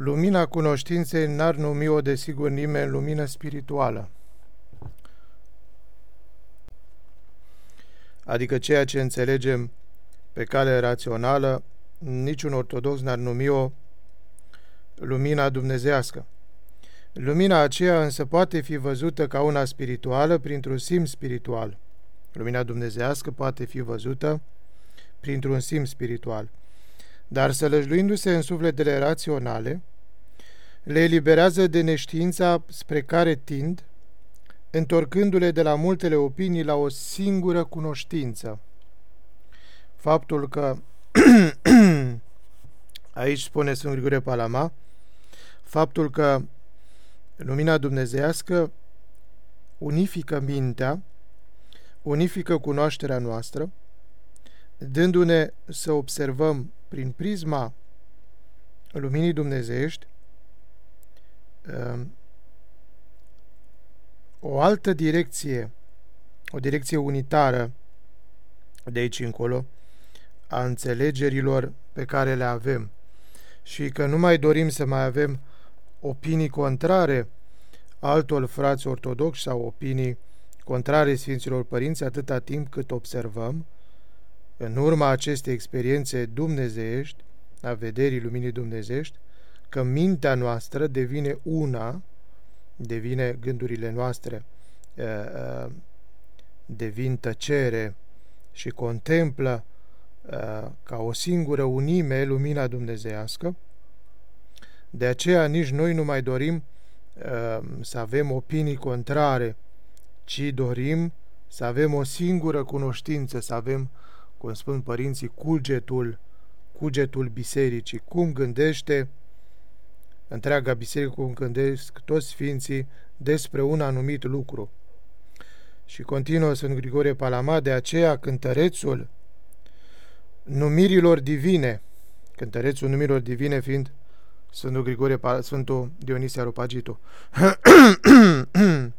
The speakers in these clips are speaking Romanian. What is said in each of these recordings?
Lumina cunoștinței n-ar numi-o desigur nimeni lumină spirituală. Adică ceea ce înțelegem pe cale rațională, niciun ortodox n-ar numi-o lumina dumnezească. Lumina aceea însă poate fi văzută ca una spirituală printr-un simț spiritual. Lumina dumnezească poate fi văzută printr-un simț spiritual dar sălăjluindu-se în sufletele raționale, le eliberează de neștiința spre care tind, întorcându-le de la multele opinii la o singură cunoștință. Faptul că, aici spune Sfânt Grigore Palama, faptul că lumina dumnezească unifică mintea, unifică cunoașterea noastră, dându-ne să observăm prin prisma luminii dumnezeiești um, o altă direcție, o direcție unitară de aici încolo a înțelegerilor pe care le avem. Și că nu mai dorim să mai avem opinii contrare altor frați ortodoxi sau opinii contrare Sfinților Părinți atâta timp cât observăm în urma acestei experiențe dumnezeiești, a vederii luminii dumnezeiești, că mintea noastră devine una, devine gândurile noastre, devin tăcere și contemplă ca o singură unime lumina dumnezească. De aceea nici noi nu mai dorim să avem opinii contrare, ci dorim să avem o singură cunoștință, să avem cum spun părinții, cugetul, cugetul bisericii, cum gândește întreaga biserică, cum gândesc toți sfinții despre un anumit lucru. Și continuă Sfânt Grigorie Palama, de aceea cântărețul numirilor divine, cântărețul numirilor divine fiind Sfântul Grigorie, Sfântul Dionisie Aropagitu.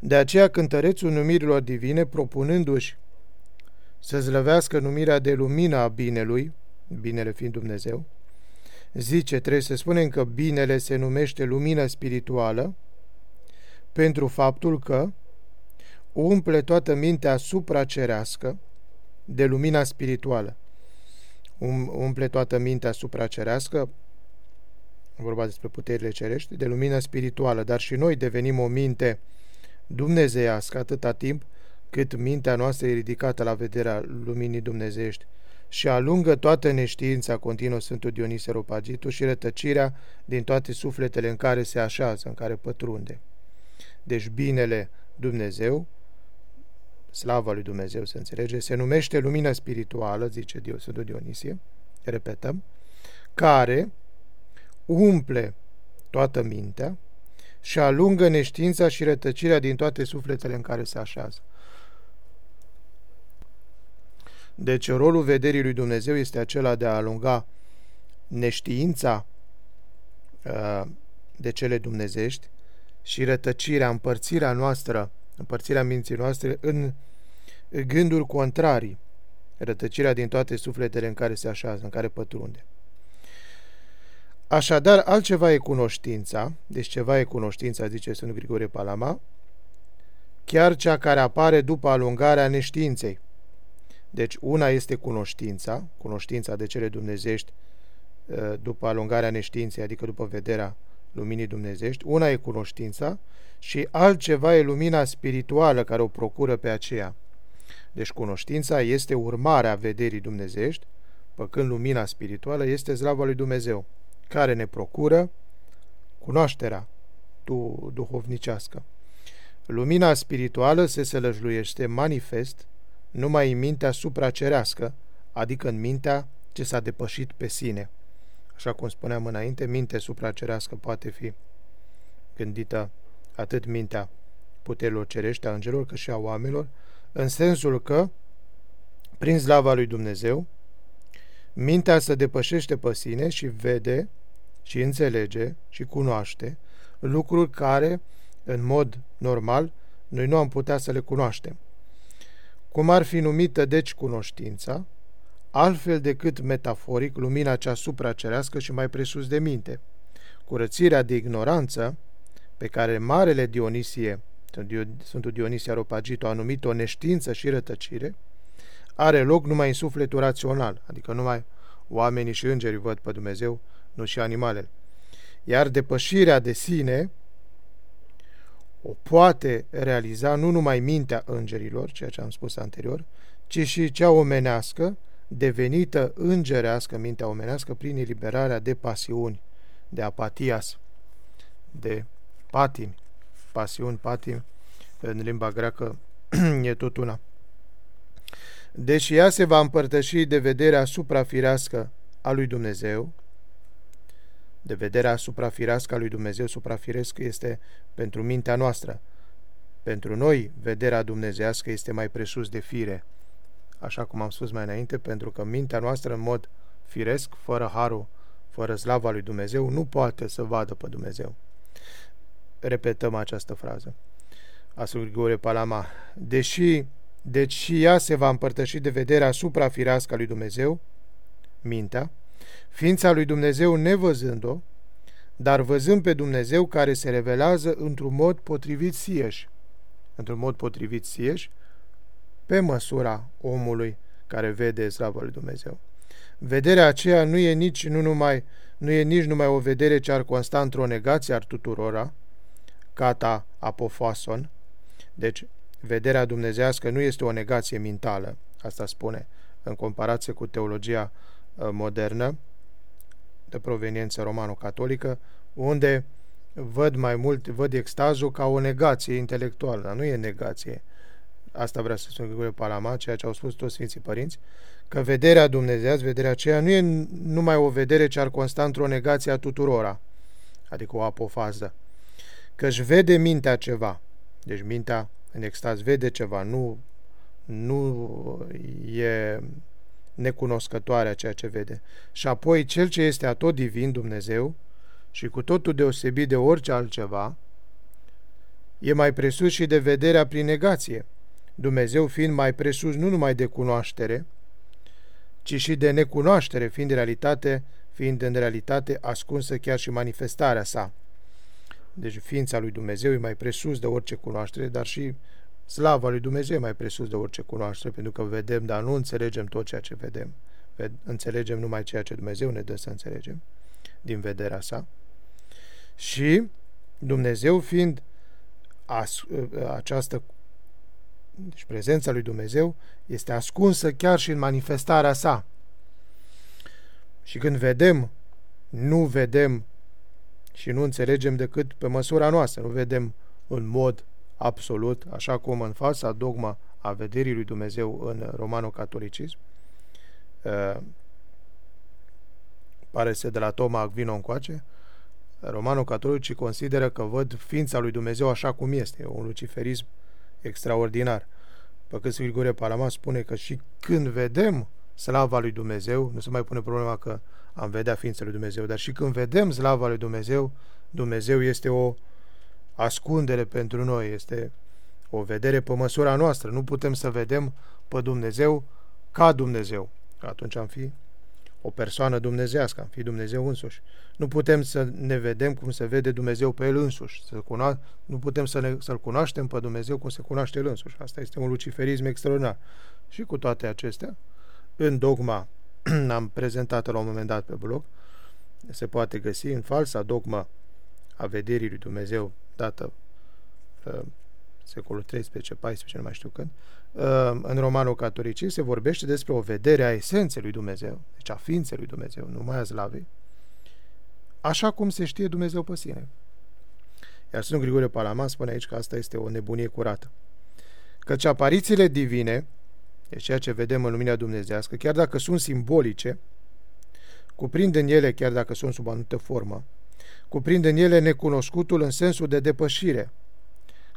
De aceea cântărețul numirilor divine, propunându-și să zlăvească numirea de lumină a binelui, binele fiind Dumnezeu, zice, trebuie să spunem că binele se numește lumină spirituală pentru faptul că umple toată mintea supracerească de lumina spirituală. Um, umple toată mintea supracerească, vorba despre puterile cerești, de lumină spirituală, dar și noi devenim o minte dumnezeiască atâta timp cât mintea noastră e ridicată la vederea luminii dumnezeiești și alungă toată neștiința, continuă Sfântul Dionise Ropagitu, și rătăcirea din toate sufletele în care se așează, în care pătrunde. Deci binele Dumnezeu, slava lui Dumnezeu să înțelege, se numește lumină spirituală, zice Sfântul Dionisie, repetăm, care umple toată mintea și alungă neștiința și rătăcirea din toate sufletele în care se așează. Deci rolul vederii lui Dumnezeu este acela de a alunga neștiința uh, de cele dumnezești și rătăcirea, împărțirea noastră, împărțirea minții noastre în gânduri contrarii, rătăcirea din toate sufletele în care se așează, în care pătrunde. Așadar, altceva e cunoștința, deci ceva e cunoștința, zice Sfântul Grigore Palama, chiar cea care apare după alungarea neștiinței. Deci una este cunoștința, cunoștința de cele dumnezești ă, după alungarea neștiinței, adică după vederea luminii dumnezești, una e cunoștința și altceva e lumina spirituală care o procură pe aceea. Deci cunoștința este urmarea vederii dumnezești, păcând lumina spirituală este slava lui Dumnezeu, care ne procură cunoașterea duhovnicească. Lumina spirituală se sălăjluiește manifest numai în mintea supracerească, adică în mintea ce s-a depășit pe sine. Așa cum spuneam înainte, mintea supracerească poate fi gândită atât mintea puterilor cerești a îngerilor, cât și a oamenilor, în sensul că, prin slava lui Dumnezeu, mintea se depășește pe sine și vede și înțelege și cunoaște lucruri care, în mod normal, noi nu am putea să le cunoaștem. Cum ar fi numită deci cunoștința, altfel decât metaforic lumina cea supracerească și mai presus de minte. Curățirea de ignoranță, pe care Marele Dionisie, Sfântul Dionisie Aropagito, a numit o neștiință și rătăcire, are loc numai în sufletul rațional, adică numai oamenii și îngerii văd pe Dumnezeu, nu și animalele. Iar depășirea de sine o poate realiza nu numai mintea îngerilor, ceea ce am spus anterior, ci și cea omenească, devenită îngerească, mintea omenească, prin eliberarea de pasiuni, de apatias, de patimi, pasiuni, patimi, în limba greacă e tot una. Deși ea se va împărtăși de vederea suprafirească a lui Dumnezeu, de vederea suprafirească a lui Dumnezeu, suprafiresc este pentru mintea noastră. Pentru noi, vederea dumnezească este mai presus de fire, așa cum am spus mai înainte, pentru că mintea noastră, în mod firesc, fără harul, fără slava lui Dumnezeu, nu poate să vadă pe Dumnezeu. Repetăm această frază. Asul Grigore Palama. Deși, deci și ea se va împărtăși de vederea suprafirească a lui Dumnezeu, mintea, ființa lui Dumnezeu nevăzând-o, dar văzând pe Dumnezeu care se revelează într-un mod potrivit sieși, într-un mod potrivit sieși, pe măsura omului care vede slavă lui Dumnezeu. Vederea aceea nu e nici, nu numai, nu e nici numai o vedere ce ar consta într-o negație ar tuturora, cata apofason, deci vederea dumnezească nu este o negație mentală, asta spune, în comparație cu teologia uh, modernă, de proveniență romano-catolică, unde văd mai mult, văd extazul ca o negație intelectuală, dar nu e negație. Asta vrea să spun Grigore Palama, ceea ce au spus toți Sfinții Părinți, că vederea dumnezească, vederea aceea, nu e numai o vedere ce ar consta într-o negație a tuturora, adică o apofază, că își vede mintea ceva. Deci mintea în extaz vede ceva, nu, nu e necunoscătoare a ceea ce vede. Și apoi cel ce este atot divin, Dumnezeu, și cu totul deosebit de orice altceva, e mai presus și de vederea prin negație, Dumnezeu fiind mai presus nu numai de cunoaștere, ci și de necunoaștere, fiind, de realitate, fiind în realitate ascunsă chiar și manifestarea sa. Deci ființa lui Dumnezeu e mai presus de orice cunoaștere, dar și slava lui Dumnezeu e mai presus de orice cunoaștere, pentru că vedem, dar nu înțelegem tot ceea ce vedem. Înțelegem numai ceea ce Dumnezeu ne dă să înțelegem din vederea sa. Și Dumnezeu fiind as, această deci prezența lui Dumnezeu este ascunsă chiar și în manifestarea sa. Și când vedem, nu vedem și nu înțelegem decât pe măsura noastră, nu vedem în mod absolut, așa cum în fața dogma a vederii lui Dumnezeu în romano-catolicism, uh, pare să de la Toma Agvino încoace, romano-catolicii consideră că văd ființa lui Dumnezeu așa cum este, e un luciferism extraordinar. Pe cât Grigore Palama spune că și când vedem slava lui Dumnezeu, nu se mai pune problema că am vedea ființa lui Dumnezeu, dar și când vedem slava lui Dumnezeu, Dumnezeu este o ascundere pentru noi, este o vedere pe măsura noastră. Nu putem să vedem pe Dumnezeu ca Dumnezeu. Atunci am fi o persoană dumnezească, am fi Dumnezeu însuși. Nu putem să ne vedem cum se vede Dumnezeu pe El însuși. Să cuno- nu putem să ne, să-L cunoaștem pe Dumnezeu cum se cunoaște El însuși. Asta este un luciferism extraordinar. Și cu toate acestea, în dogma, am prezentat la un moment dat pe blog, se poate găsi în falsa dogma a vederii lui Dumnezeu dată uh, secolul 13, 14, nu mai știu când, uh, în romanul catolicii se vorbește despre o vedere a esenței lui Dumnezeu, deci a ființei lui Dumnezeu, nu mai a slavei, așa cum se știe Dumnezeu pe sine. Iar Sfântul Grigore Palama spune aici că asta este o nebunie curată. Căci aparițiile divine, deci ceea ce vedem în lumina dumnezească, chiar dacă sunt simbolice, cuprind în ele, chiar dacă sunt sub anumită formă, cuprind în ele necunoscutul în sensul de depășire,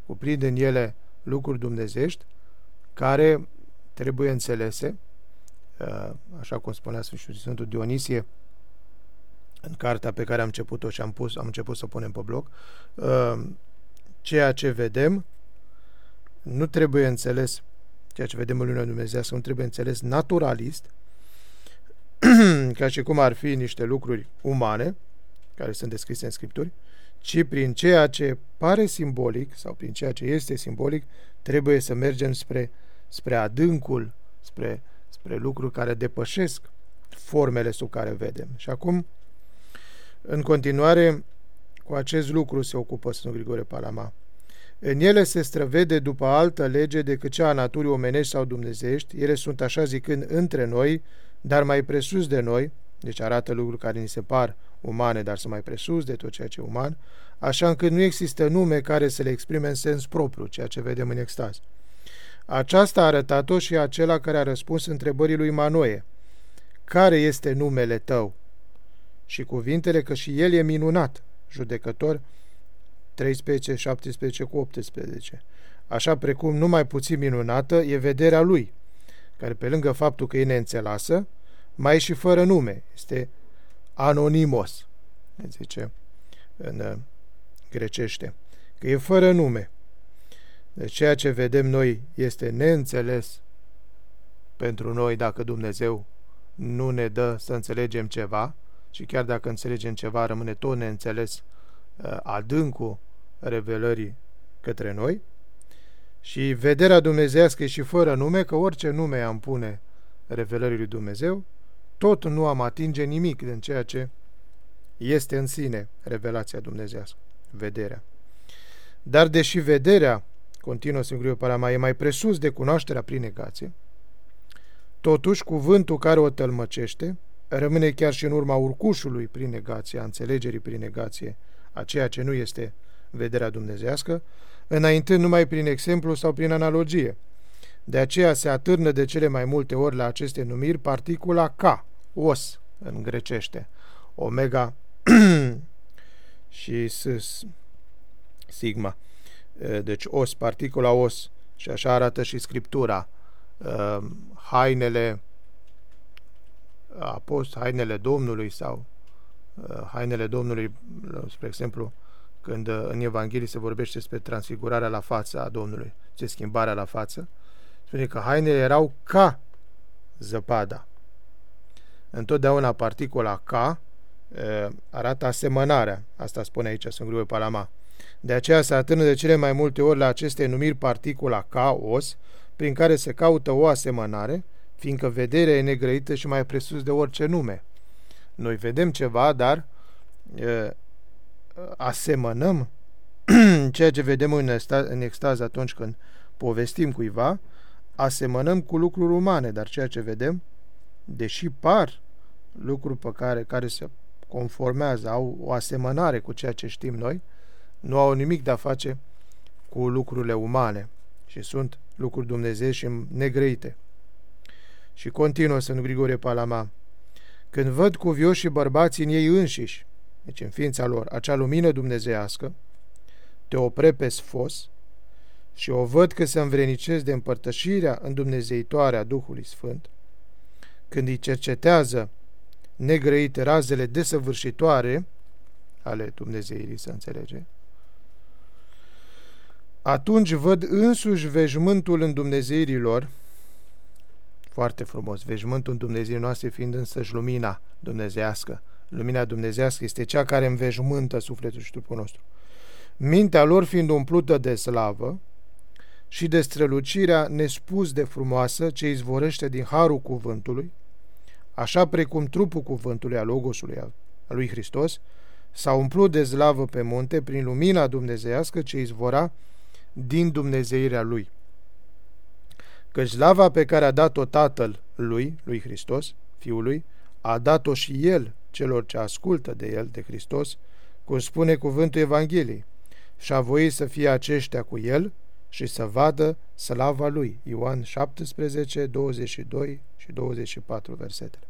cuprind în ele lucruri dumnezești care trebuie înțelese, uh, așa cum spunea Sfântul Dionisie, în cartea pe care am început-o și am, pus, am început să punem pe bloc, uh, ceea ce vedem nu trebuie înțeles, ceea ce vedem în lumea Dumnezeu, nu trebuie înțeles naturalist, ca și cum ar fi niște lucruri umane, care sunt descrise în Scripturi, ci prin ceea ce pare simbolic sau prin ceea ce este simbolic, trebuie să mergem spre, spre adâncul, spre, spre lucruri care depășesc formele sub care vedem. Și acum, în continuare, cu acest lucru se ocupă Sfântul Grigore Palama. În ele se străvede după altă lege decât cea a naturii omenești sau dumnezeiești, ele sunt așa zicând între noi, dar mai presus de noi, deci arată lucruri care ni se par umane, dar sunt mai presus de tot ceea ce e uman, așa încât nu există nume care să le exprime în sens propriu, ceea ce vedem în extaz. Aceasta a arătat-o și acela care a răspuns întrebării lui Manoe. Care este numele tău? Și cuvintele că și el e minunat, judecător 13, 17 cu 18. Așa precum numai puțin minunată e vederea lui, care pe lângă faptul că e neînțelasă, mai e și fără nume, este anonimos, zice în uh, grecește, că e fără nume. Deci ceea ce vedem noi este neînțeles pentru noi dacă Dumnezeu nu ne dă să înțelegem ceva și chiar dacă înțelegem ceva rămâne tot neînțeles uh, adâncul revelării către noi și vederea dumnezească și fără nume, că orice nume am pune revelării lui Dumnezeu, tot nu am atinge nimic din ceea ce este în sine revelația dumnezească, vederea. Dar deși vederea, continuă Sfântul Parama, e mai presus de cunoașterea prin negație, totuși cuvântul care o tălmăcește rămâne chiar și în urma urcușului prin negație, a înțelegerii prin negație, a ceea ce nu este vederea dumnezească, înaintând numai prin exemplu sau prin analogie. De aceea se atârnă de cele mai multe ori la aceste numiri particula K, os, în grecește, omega și s, sigma. Deci os, particula os, și așa arată și Scriptura. Hainele apost, hainele Domnului sau hainele Domnului, spre exemplu, când uh, în Evanghelie se vorbește despre transfigurarea la față a Domnului, ce schimbarea la față, spune că hainele erau ca zăpada. Întotdeauna particola ca uh, arată asemănarea, asta spune aici Sfânt Grigore Palama. De aceea se atârnă de cele mai multe ori la aceste numiri particula ca, os, prin care se caută o asemănare, fiindcă vederea e negrăită și mai presus de orice nume. Noi vedem ceva, dar uh, asemănăm ceea ce vedem în extaz, în extaz atunci când povestim cuiva, asemănăm cu lucruri umane, dar ceea ce vedem, deși par lucruri pe care, care se conformează, au o asemănare cu ceea ce știm noi, nu au nimic de a face cu lucrurile umane și sunt lucruri Dumnezeu și negrăite. Și continuă să nu Grigore Palama. Când văd cuvioși bărbații în ei înșiși, deci în ființa lor, acea lumină dumnezeiască, te opre pe sfos și o văd că se învrenicesc de împărtășirea Dumnezeitoare a Duhului Sfânt, când îi cercetează negrăite razele desăvârșitoare ale Dumnezeirii, să înțelege, atunci văd însuși veșmântul în Dumnezeirii lor, foarte frumos, veșmântul în Dumnezeirii noastre fiind însăși lumina dumnezească, Lumina dumnezească este cea care înveșmântă sufletul și trupul nostru. Mintea lor fiind umplută de slavă și de strălucirea nespus de frumoasă ce izvorește din harul cuvântului, așa precum trupul cuvântului al Logosului al lui Hristos, s-a umplut de slavă pe munte prin lumina dumnezeiască ce izvora din dumnezeirea lui. Căci slava pe care a dat-o Tatăl lui, lui Hristos, Fiului, a dat-o și El celor ce ascultă de el, de Hristos, cum spune cuvântul Evangheliei, și a voit să fie aceștia cu el și să vadă slava lui. Ioan 17, 22 și 24 versetele.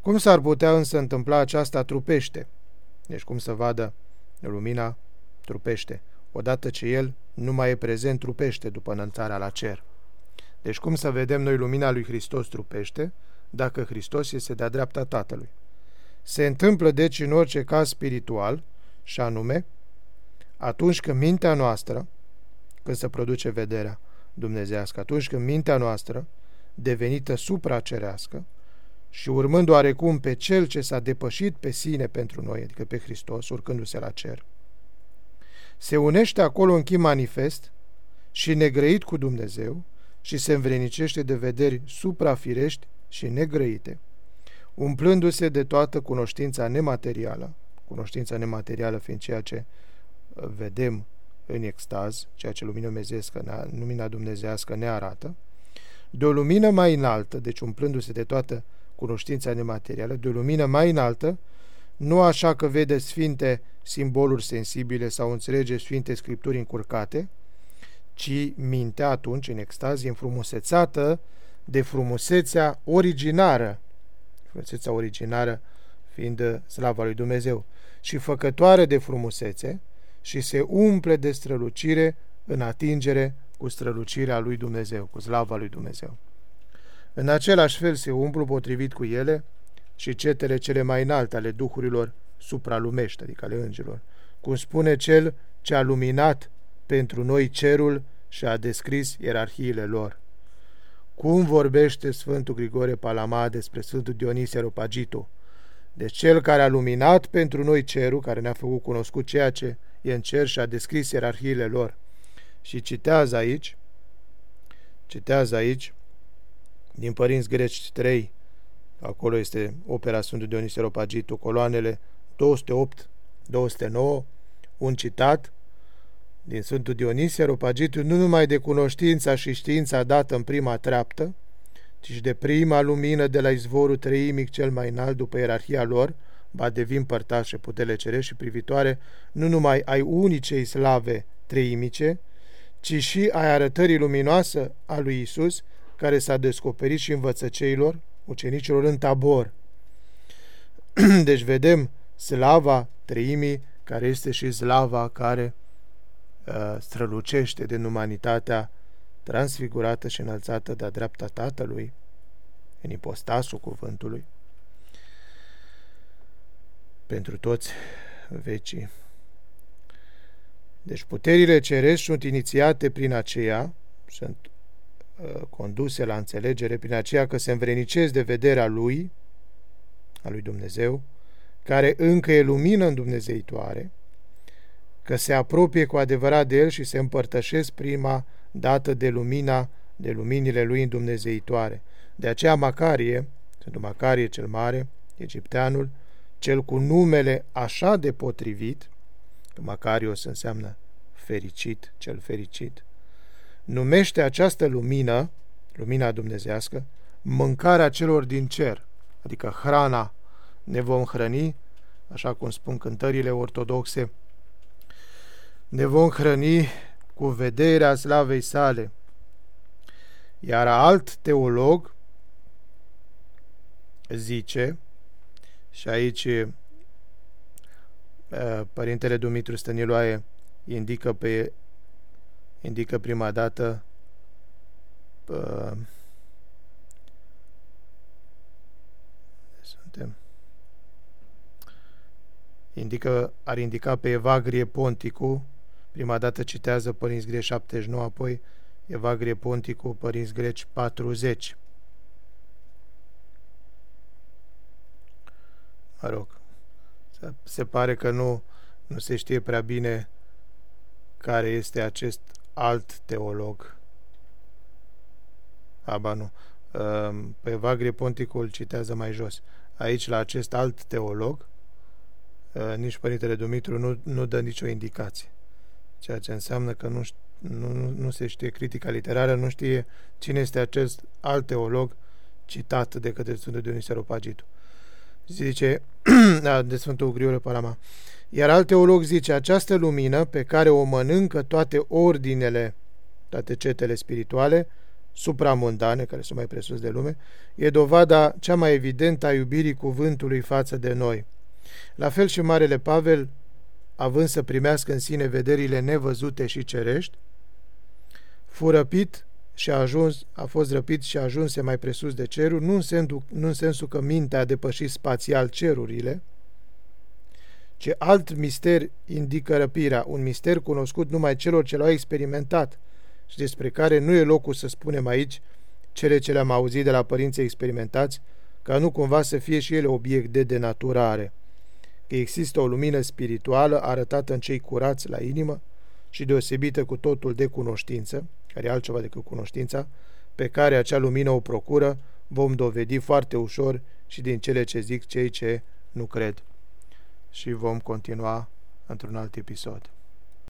Cum s-ar putea însă întâmpla aceasta trupește? Deci cum să vadă lumina trupește, odată ce el nu mai e prezent trupește după înălțarea la cer. Deci cum să vedem noi lumina lui Hristos trupește, dacă Hristos este de-a dreapta Tatălui? Se întâmplă deci în orice caz spiritual, și anume, atunci când mintea noastră, când se produce vederea dumnezească, atunci când mintea noastră, devenită supracerească, și urmând oarecum pe Cel ce s-a depășit pe sine pentru noi, adică pe Hristos, urcându-se la cer, se unește acolo în chip manifest și negrăit cu Dumnezeu și se învrenicește de vederi suprafirești și negrăite, umplându-se de toată cunoștința nematerială, cunoștința nematerială fiind ceea ce uh, vedem în extaz, ceea ce lumina dumnezească, lumina dumnezească ne arată, de o lumină mai înaltă, deci umplându-se de toată cunoștința nematerială, de o lumină mai înaltă, nu așa că vede sfinte simboluri sensibile sau înțelege sfinte scripturi încurcate, ci mintea atunci, în extaz, e înfrumusețată de frumusețea originară, frumusețea originară fiind slava lui Dumnezeu, și făcătoare de frumusețe și se umple de strălucire în atingere cu strălucirea lui Dumnezeu, cu slava lui Dumnezeu. În același fel se umplu potrivit cu ele și cetele cele mai înalte ale duhurilor supralumești, adică ale îngerilor, cum spune cel ce a luminat pentru noi cerul și a descris ierarhiile lor. Cum vorbește Sfântul Grigore Palama despre Sfântul Dionisie Areopagitu? Deci cel care a luminat pentru noi cerul, care ne-a făcut cunoscut ceea ce e în cer și a descris ierarhiile lor. Și citează aici, citează aici, din Părinți Greci 3, acolo este opera Sfântului Dionisie Areopagitu, coloanele 208, 209, un citat din Sfântul Dionisie Ropagitul nu numai de cunoștința și știința dată în prima treaptă, ci și de prima lumină de la izvorul treimic cel mai înalt după ierarhia lor, ba devin părtaș și putele cerești și privitoare nu numai ai unicei slave treimice, ci și ai arătării luminoasă a lui Isus, care s-a descoperit și învățăceilor, ucenicilor în tabor. deci vedem slava treimii, care este și slava care uh, strălucește din umanitatea transfigurată și înălțată de-a dreapta Tatălui, în ipostasul cuvântului, pentru toți vecii. Deci puterile cerești sunt inițiate prin aceea, sunt uh, conduse la înțelegere prin aceea că se învrenicesc de vederea Lui, a Lui Dumnezeu, care încă e lumină în Dumnezeitoare, că se apropie cu adevărat de El și se împărtășesc prima dată de lumina, de luminile Lui în Dumnezeitoare. De aceea Macarie, Sfântul Macarie cel Mare, egipteanul, cel cu numele așa de potrivit, că Macarios înseamnă fericit, cel fericit, numește această lumină, lumina dumnezească, mâncarea celor din cer, adică hrana ne vom hrăni, așa cum spun cântările ortodoxe, ne vom hrăni cu vederea slavei sale. Iar alt teolog zice, și aici uh, Părintele Dumitru Stăniloae indică, pe, indică prima dată uh, suntem indică, ar indica pe Evagrie Ponticu, prima dată citează Părinți Greci 79, apoi Evagrie Ponticu, Părinți Greci 40. Mă rog, se pare că nu, nu se știe prea bine care este acest alt teolog. Aba nu. Pe Evagrie Ponticu îl citează mai jos. Aici, la acest alt teolog, Uh, nici Părintele Dumitru nu, nu dă nicio indicație. Ceea ce înseamnă că nu, nu, nu se știe critica literară, nu știe cine este acest alt teolog citat de către Sfântul Dionisie Ropagitu. Zice, da, de Sfântul Grioră Palama. Iar alt teolog zice, această lumină pe care o mănâncă toate ordinele, toate cetele spirituale, supramundane, care sunt mai presus de lume, e dovada cea mai evidentă a iubirii cuvântului față de noi – la fel și Marele Pavel, având să primească în sine vederile nevăzute și cerești, fu răpit și a ajuns, a fost răpit și a ajunse mai presus de ceruri, nu în, sensul, nu în sensul că mintea a depășit spațial cerurile, ci alt mister indică răpirea, un mister cunoscut numai celor ce l-au experimentat și despre care nu e locul să spunem aici cele ce le-am auzit de la părinții experimentați, ca nu cumva să fie și ele obiect de denaturare, că există o lumină spirituală arătată în cei curați la inimă și deosebită cu totul de cunoștință, care e altceva decât cunoștința, pe care acea lumină o procură, vom dovedi foarte ușor și din cele ce zic cei ce nu cred. Și vom continua într-un alt episod.